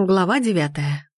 Глава девятая.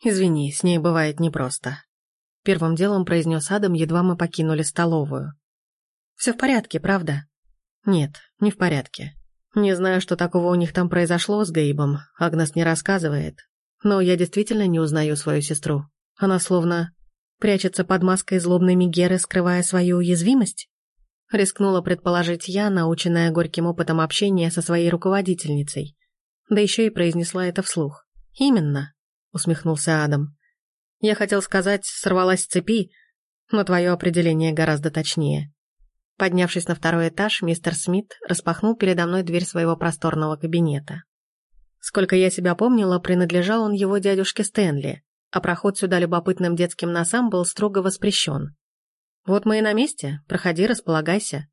«Извини, с ней бывает непросто», — первым делом произнес Адам, едва мы покинули столовую. «Все в порядке, правда?» «Нет, не в порядке. Не знаю, что такого у них там произошло с Гейбом, Агнес не рассказывает. Но я действительно не узнаю свою сестру. Она словно прячется под маской злобной Мегеры, скрывая свою уязвимость?» Рискнула предположить я, наученная горьким опытом общения со своей руководительницей. Да еще и произнесла это вслух. «Именно», — усмехнулся Адам. «Я хотел сказать, сорвалась с цепи, но твое определение гораздо точнее». Поднявшись на второй этаж, мистер Смит распахнул передо мной дверь своего просторного кабинета. Сколько я себя помнила, принадлежал он его дядюшке Стэнли, а проход сюда любопытным детским носам был строго воспрещен. «Вот мы и на месте, проходи, располагайся».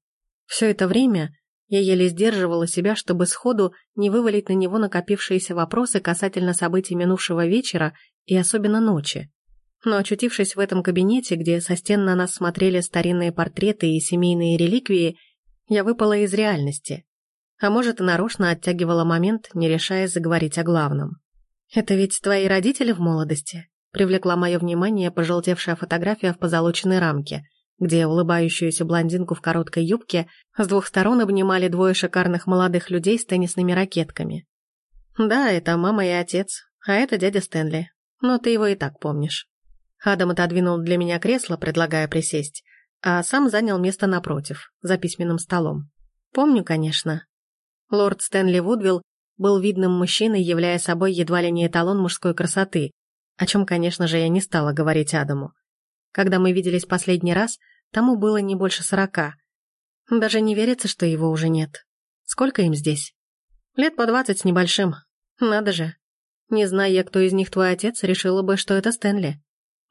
Все это время я еле сдерживала себя, чтобы сходу не вывалить на него накопившиеся вопросы касательно событий минувшего вечера и особенно ночи. Но очутившись в этом кабинете, где со стен на нас смотрели старинные портреты и семейные реликвии, я выпала из реальности. А может, и нарочно оттягивала момент, не решаясь заговорить о главном. «Это ведь твои родители в молодости?» Привлекла мое внимание пожелтевшая фотография в позолоченной рамке – где улыбающуюся блондинку в короткой юбке с двух сторон обнимали двое шикарных молодых людей с теннисными ракетками. «Да, это мама и отец, а это дядя Стэнли. Но ты его и так помнишь». Адам отодвинул для меня кресло, предлагая присесть, а сам занял место напротив, за письменным столом. «Помню, конечно». Лорд Стэнли Вудвилл был видным мужчиной, являя собой едва ли не эталон мужской красоты, о чем, конечно же, я не стала говорить Адаму. Когда мы виделись последний раз, тому было не больше сорока. Даже не верится, что его уже нет. Сколько им здесь? Лет по двадцать с небольшим. Надо же. Не зная кто из них твой отец, решила бы, что это Стэнли.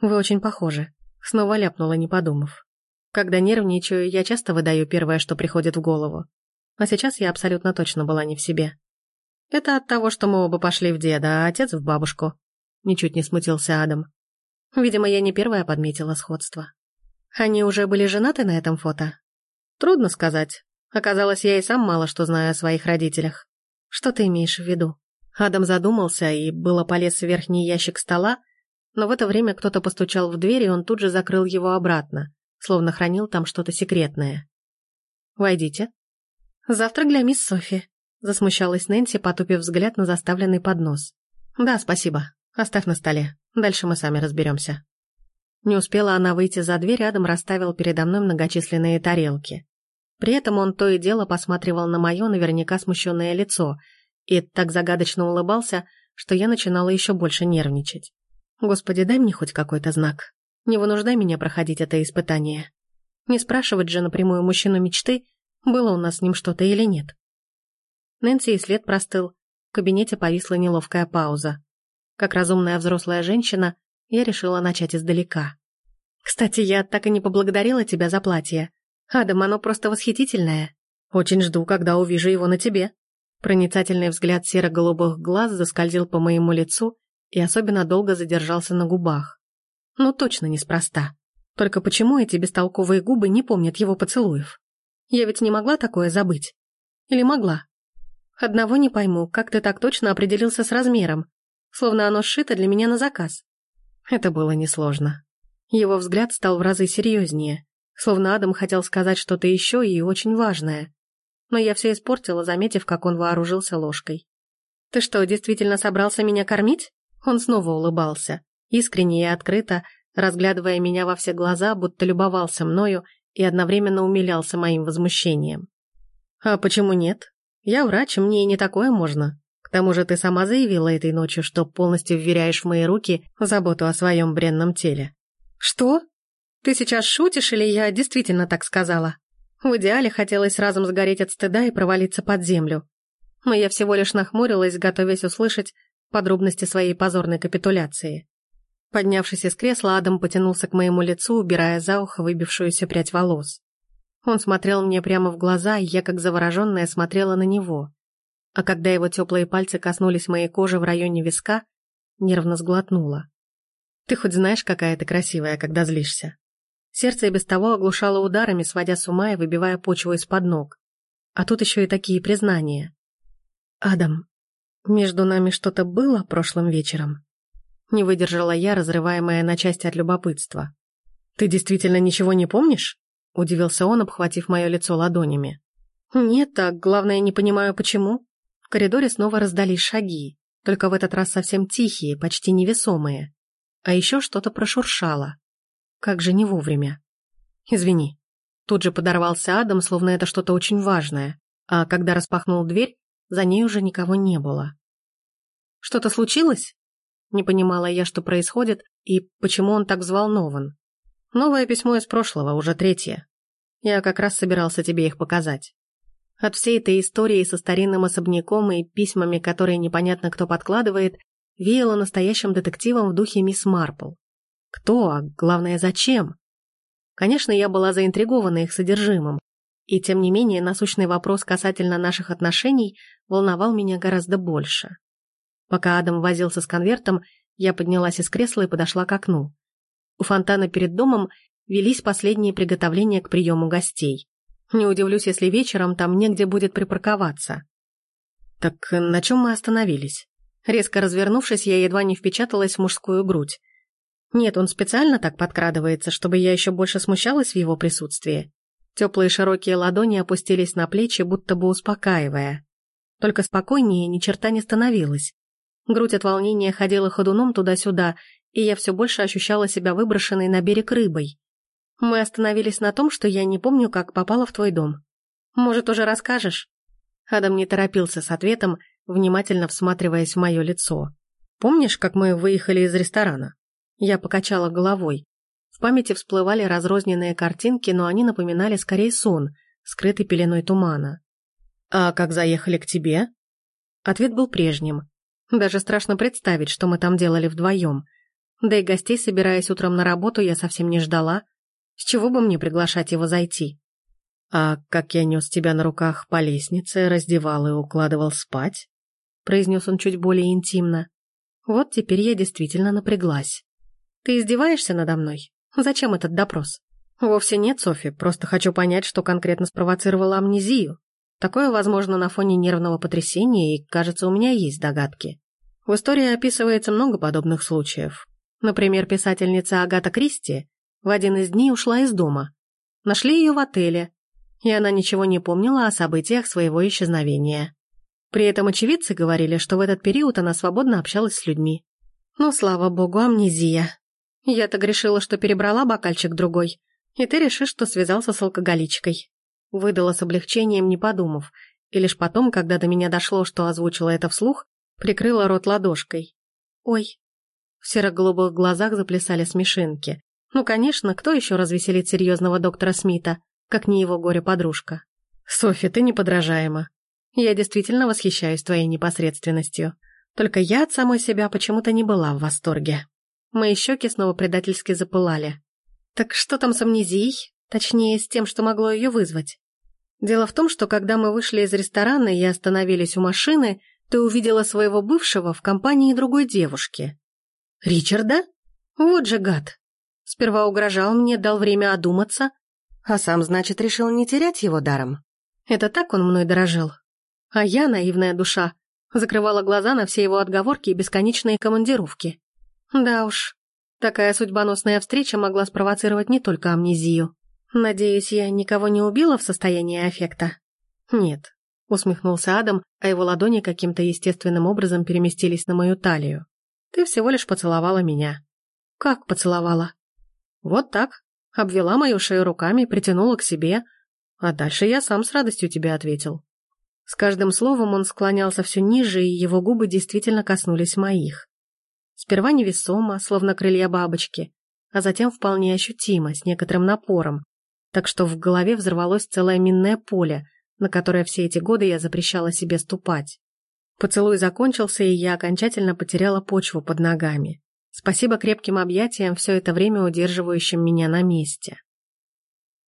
Вы очень похожи. Снова ляпнула, не подумав. Когда нервничаю, я часто выдаю первое, что приходит в голову. А сейчас я абсолютно точно была не в себе. Это от того, что мы оба пошли в деда, а отец в бабушку. Ничуть не смутился Адам. Видимо, я не первая подметила сходство. Они уже были женаты на этом фото? Трудно сказать. Оказалось, я и сам мало что знаю о своих родителях. Что ты имеешь в виду? Адам задумался и было полез в верхний ящик стола, но в это время кто-то постучал в дверь, и он тут же закрыл его обратно, словно хранил там что-то секретное. «Войдите». «Завтрак для мисс Софи», — засмущалась Нэнси, потупив взгляд на заставленный поднос. «Да, спасибо. Оставь на столе. Дальше мы сами разберемся». Не успела она выйти за дверь, рядом расставил передо мной многочисленные тарелки. При этом он то и дело посматривал на мое наверняка смущенное лицо и так загадочно улыбался, что я начинала еще больше нервничать. «Господи, дай мне хоть какой-то знак. Не вынуждай меня проходить это испытание. Не спрашивать же напрямую мужчину мечты, было у нас с ним что-то или нет». Нэнси и след простыл. В кабинете повисла неловкая пауза. Как разумная взрослая женщина, я решила начать издалека. «Кстати, я так и не поблагодарила тебя за платье. Адам, оно просто восхитительное. Очень жду, когда увижу его на тебе». Проницательный взгляд серо-голубых глаз заскользил по моему лицу и особенно долго задержался на губах. Ну, точно неспроста. Только почему эти бестолковые губы не помнят его поцелуев? Я ведь не могла такое забыть. Или могла? Одного не пойму, как ты так точно определился с размером, словно оно сшито для меня на заказ. Это было несложно. Его взгляд стал в разы серьезнее, словно Адам хотел сказать что-то еще и очень важное. Но я все испортила, заметив, как он вооружился ложкой. «Ты что, действительно собрался меня кормить?» Он снова улыбался, искренне и открыто, разглядывая меня во все глаза, будто любовался мною и одновременно умилялся моим возмущением. «А почему нет? Я врач, мне и не такое можно», к тому же ты сама заявила этой ночью, что полностью вверяешь в мои руки заботу о своем бренном теле. Что? Ты сейчас шутишь или я действительно так сказала? В идеале хотелось разом сгореть от стыда и провалиться под землю. Но я всего лишь нахмурилась, готовясь услышать подробности своей позорной капитуляции. Поднявшись из кресла, Адам потянулся к моему лицу, убирая за ухо выбившуюся прядь волос. Он смотрел мне прямо в глаза, и я, как завороженная, смотрела на него а когда его теплые пальцы коснулись моей кожи в районе виска, нервно сглотнула. «Ты хоть знаешь, какая ты красивая, когда злишься?» Сердце и без того оглушало ударами, сводя с ума и выбивая почву из-под ног. А тут еще и такие признания. «Адам, Между нами что-то было прошлым вечером? Не выдержала я, разрываемая на части от любопытства. «Ты действительно ничего не помнишь?» — удивился он, обхватив мое лицо ладонями. «Нет, так главное, не понимаю, почему». В коридоре снова раздались шаги, только в этот раз совсем тихие, почти невесомые. А еще что-то прошуршало. Как же не вовремя. «Извини». Тут же подорвался Адам, словно это что-то очень важное, а когда распахнул дверь, за ней уже никого не было. «Что-то случилось?» Не понимала я, что происходит и почему он так взволнован. Новое письмо из прошлого, уже третье. Я как раз собирался тебе их показать. От всей этой истории со старинным особняком и письмами, которые непонятно кто подкладывает, веяло настоящим детективом в духе мисс Марпл. Кто, а главное, зачем? Конечно, я была заинтригована их содержимым, и тем не менее насущный вопрос касательно наших отношений волновал меня гораздо больше. Пока Адам возился с конвертом, я поднялась из кресла и подошла к окну. У фонтана перед домом велись последние приготовления к приему гостей. Не удивлюсь, если вечером там негде будет припарковаться. Так на чем мы остановились? Резко развернувшись, я едва не впечаталась в мужскую грудь. Нет, он специально так подкрадывается, чтобы я еще больше смущалась в его присутствии. Теплые широкие ладони опустились на плечи, будто бы успокаивая. Только спокойнее ни черта не становилось. Грудь от волнения ходила ходуном туда-сюда, и я все больше ощущала себя выброшенной на берег рыбой. Мы остановились на том, что я не помню, как попала в твой дом. Может, уже расскажешь?» Адам не торопился с ответом, внимательно всматриваясь в мое лицо. «Помнишь, как мы выехали из ресторана?» Я покачала головой. В памяти всплывали разрозненные картинки, но они напоминали скорее сон, скрытый пеленой тумана. «А как заехали к тебе?» Ответ был прежним. Даже страшно представить, что мы там делали вдвоем. Да и гостей, собираясь утром на работу, я совсем не ждала. С чего бы мне приглашать его зайти? А как я нес тебя на руках по лестнице, раздевал и укладывал спать? Произнес он чуть более интимно. Вот теперь я действительно напряглась. Ты издеваешься надо мной? Зачем этот допрос? Вовсе нет, Софи, просто хочу понять, что конкретно спровоцировало амнезию. Такое возможно на фоне нервного потрясения, и, кажется, у меня есть догадки. В истории описывается много подобных случаев. Например, писательница Агата Кристи в один из дней ушла из дома. Нашли ее в отеле, и она ничего не помнила о событиях своего исчезновения. При этом очевидцы говорили, что в этот период она свободно общалась с людьми. Ну, слава богу, амнезия. Я-то грешила, что перебрала бокальчик другой, и ты решишь, что связался с алкоголичкой. Выдала с облегчением, не подумав, и лишь потом, когда до меня дошло, что озвучила это вслух, прикрыла рот ладошкой. «Ой». В серо-голубых глазах заплясали смешинки. Ну, конечно, кто еще развеселит серьезного доктора Смита, как не его горе-подружка? «Софи, ты неподражаема. Я действительно восхищаюсь твоей непосредственностью. Только я от самой себя почему-то не была в восторге». Мои щеки снова предательски запылали. «Так что там с амнезией? Точнее, с тем, что могло ее вызвать?» Дело в том, что когда мы вышли из ресторана и остановились у машины, ты увидела своего бывшего в компании другой девушки. Ричарда? Вот же гад. Сперва угрожал мне, дал время одуматься, а сам, значит, решил не терять его даром. Это так он мной дорожил. А я, наивная душа, закрывала глаза на все его отговорки и бесконечные командировки. Да уж, такая судьбоносная встреча могла спровоцировать не только амнезию. Надеюсь, я никого не убила в состоянии аффекта? Нет, усмехнулся Адам, а его ладони каким-то естественным образом переместились на мою талию. Ты всего лишь поцеловала меня. Как поцеловала? Вот так. Обвела мою шею руками, притянула к себе, а дальше я сам с радостью тебе ответил. С каждым словом он склонялся все ниже, и его губы действительно коснулись моих. Сперва невесомо, словно крылья бабочки, а затем вполне ощутимо, с некоторым напором, так что в голове взорвалось целое минное поле, на которое все эти годы я запрещала себе ступать. Поцелуй закончился, и я окончательно потеряла почву под ногами. Спасибо крепким объятиям, все это время удерживающим меня на месте.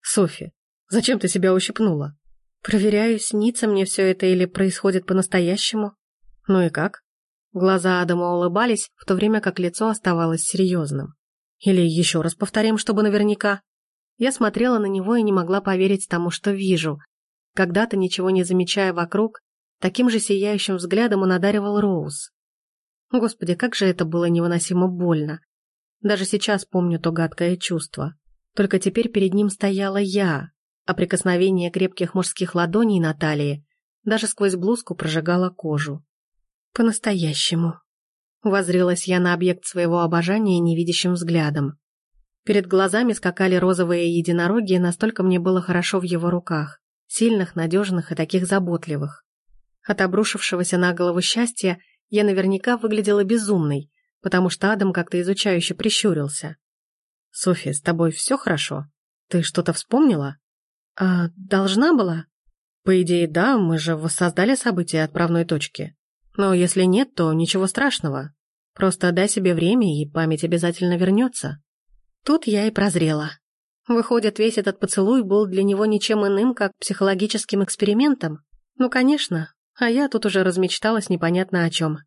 «Софи, зачем ты себя ущипнула?» «Проверяю, снится мне все это или происходит по-настоящему?» «Ну и как?» Глаза Адама улыбались, в то время как лицо оставалось серьезным. «Или еще раз повторим, чтобы наверняка?» Я смотрела на него и не могла поверить тому, что вижу. Когда-то, ничего не замечая вокруг, таким же сияющим взглядом он одаривал Роуз. Господи, как же это было невыносимо больно. Даже сейчас помню то гадкое чувство. Только теперь перед ним стояла я, а прикосновение крепких мужских ладоней на талии даже сквозь блузку прожигало кожу. По-настоящему. Возрилась я на объект своего обожания невидящим взглядом. Перед глазами скакали розовые единороги, и настолько мне было хорошо в его руках. Сильных, надежных и таких заботливых. От обрушившегося на голову счастья я наверняка выглядела безумной, потому что Адам как-то изучающе прищурился. «Софья, с тобой все хорошо? Ты что-то вспомнила?» «А должна была?» «По идее, да, мы же воссоздали события отправной точки. Но если нет, то ничего страшного. Просто дай себе время, и память обязательно вернется». Тут я и прозрела. Выходит, весь этот поцелуй был для него ничем иным, как психологическим экспериментом? Ну, конечно. А я тут уже размечталась непонятно о чем.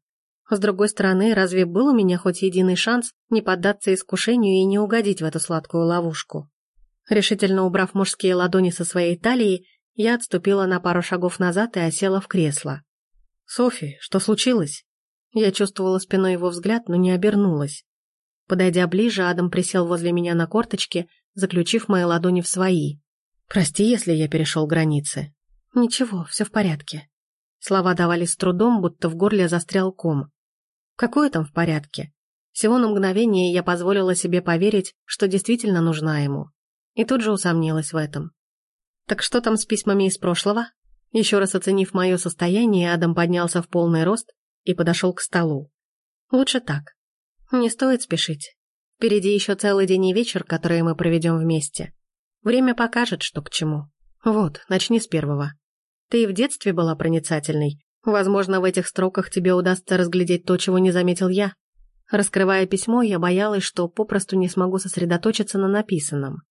С другой стороны, разве был у меня хоть единый шанс не поддаться искушению и не угодить в эту сладкую ловушку? Решительно убрав мужские ладони со своей талии, я отступила на пару шагов назад и осела в кресло. «Софи, что случилось?» Я чувствовала спиной его взгляд, но не обернулась. Подойдя ближе, Адам присел возле меня на корточке, заключив мои ладони в свои. «Прости, если я перешел границы». «Ничего, все в порядке». Слова давались с трудом, будто в горле застрял ком. «Какое там в порядке?» Всего на мгновение я позволила себе поверить, что действительно нужна ему. И тут же усомнилась в этом. «Так что там с письмами из прошлого?» Еще раз оценив мое состояние, Адам поднялся в полный рост и подошел к столу. «Лучше так. Не стоит спешить. Впереди еще целый день и вечер, которые мы проведем вместе. Время покажет, что к чему. Вот, начни с первого. Ты и в детстве была проницательной. Возможно, в этих строках тебе удастся разглядеть то, чего не заметил я. Раскрывая письмо, я боялась, что попросту не смогу сосредоточиться на написанном.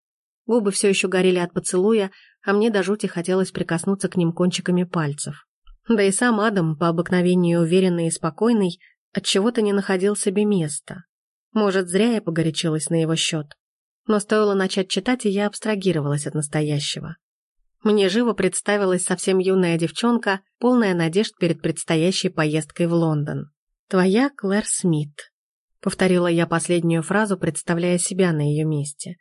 Губы все еще горели от поцелуя, а мне до жути хотелось прикоснуться к ним кончиками пальцев. Да и сам Адам, по обыкновению уверенный и спокойный, отчего-то не находил себе места. Может, зря я погорячилась на его счет. Но стоило начать читать, и я абстрагировалась от настоящего. Мне живо представилась совсем юная девчонка, полная надежд перед предстоящей поездкой в Лондон. «Твоя Клэр Смит», — повторила я последнюю фразу, представляя себя на ее месте.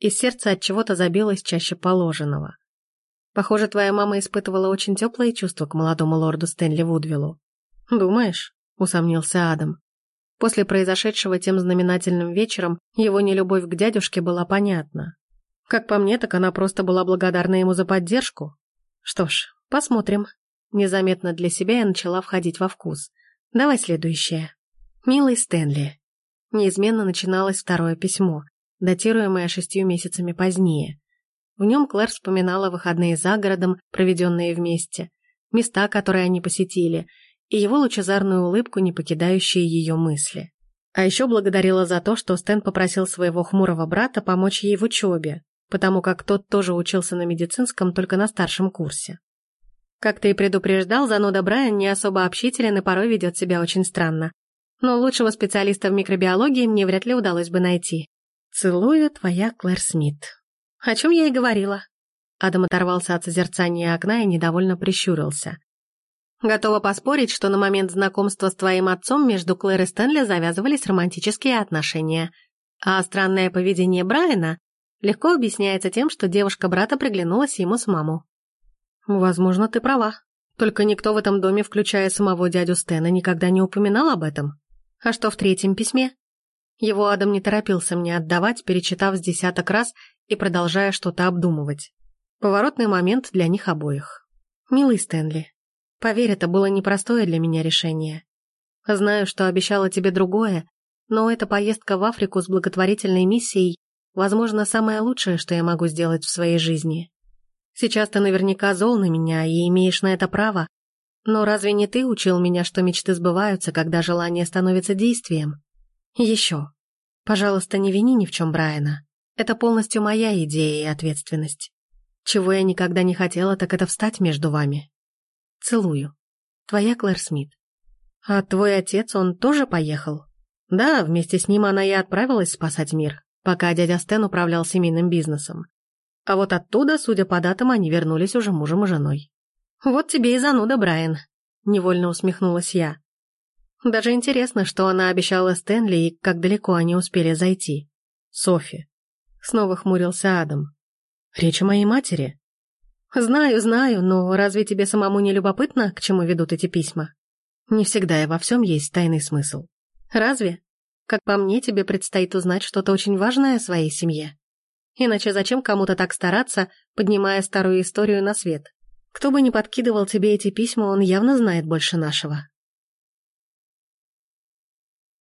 И сердце от чего-то забилось чаще положенного. Похоже, твоя мама испытывала очень теплые чувства к молодому лорду Стэнли Вудвиллу. «Думаешь?» усомнился Адам. После произошедшего тем знаменательным вечером его нелюбовь к дядюшке была понятна. Как по мне, так она просто была благодарна ему за поддержку. Что ж, посмотрим. Незаметно для себя я начала входить во вкус. Давай следующее. «Милый Стэнли». Неизменно начиналось второе письмо, датируемое шестью месяцами позднее. В нем Клэр вспоминала выходные за городом, проведенные вместе, места, которые они посетили, и его лучезарную улыбку, не покидающие ее мысли. А еще благодарила за то, что Стэн попросил своего хмурого брата помочь ей в учебе, потому как тот тоже учился на медицинском только на старшем курсе. Как ты и предупреждал, зануда Брайан не особо общителен и порой ведет себя очень странно. Но лучшего специалиста в микробиологии мне вряд ли удалось бы найти. Целую, твоя Клэр Смит. О чем я и говорила. Адам оторвался от созерцания окна и недовольно прищурился. Готова поспорить, что на момент знакомства с твоим отцом между Клэр и Стэнли завязывались романтические отношения. А странное поведение Брайана легко объясняется тем, что девушка брата приглянулась ему с маму. Возможно, ты права. Только никто в этом доме, включая самого дядю Стэна, никогда не упоминал об этом. А что в третьем письме? Его Адам не торопился мне отдавать, перечитав с десяток раз и продолжая что-то обдумывать. Поворотный момент для них обоих. «Милый Стэнли, Поверь, это было непростое для меня решение. Знаю, что обещала тебе другое, но эта поездка в Африку с благотворительной миссией, возможно, самое лучшее, что я могу сделать в своей жизни. Сейчас ты наверняка зол на меня и имеешь на это право, но разве не ты учил меня, что мечты сбываются, когда желание становится действием? Еще. Пожалуйста, не вини ни в чем Брайана. Это полностью моя идея и ответственность. Чего я никогда не хотела, так это встать между вами. Целую. Твоя Клэр Смит. А твой отец, он тоже поехал? Да, вместе с ним она и отправилась спасать мир, пока дядя Стэн управлял семейным бизнесом. А вот оттуда, судя по датам, они вернулись уже мужем и женой. Вот тебе и зануда, Брайан. невольно усмехнулась я. Даже интересно, что она обещала Стэнли и как далеко они успели зайти. Софи. Снова хмурился Адам. Речь о моей матери? Знаю, знаю, но разве тебе самому не любопытно, к чему ведут эти письма? Не всегда и во всем есть тайный смысл. Разве? Как по мне, тебе предстоит узнать что-то очень важное о своей семье. Иначе зачем кому-то так стараться, поднимая старую историю на свет? Кто бы ни подкидывал тебе эти письма, он явно знает больше нашего.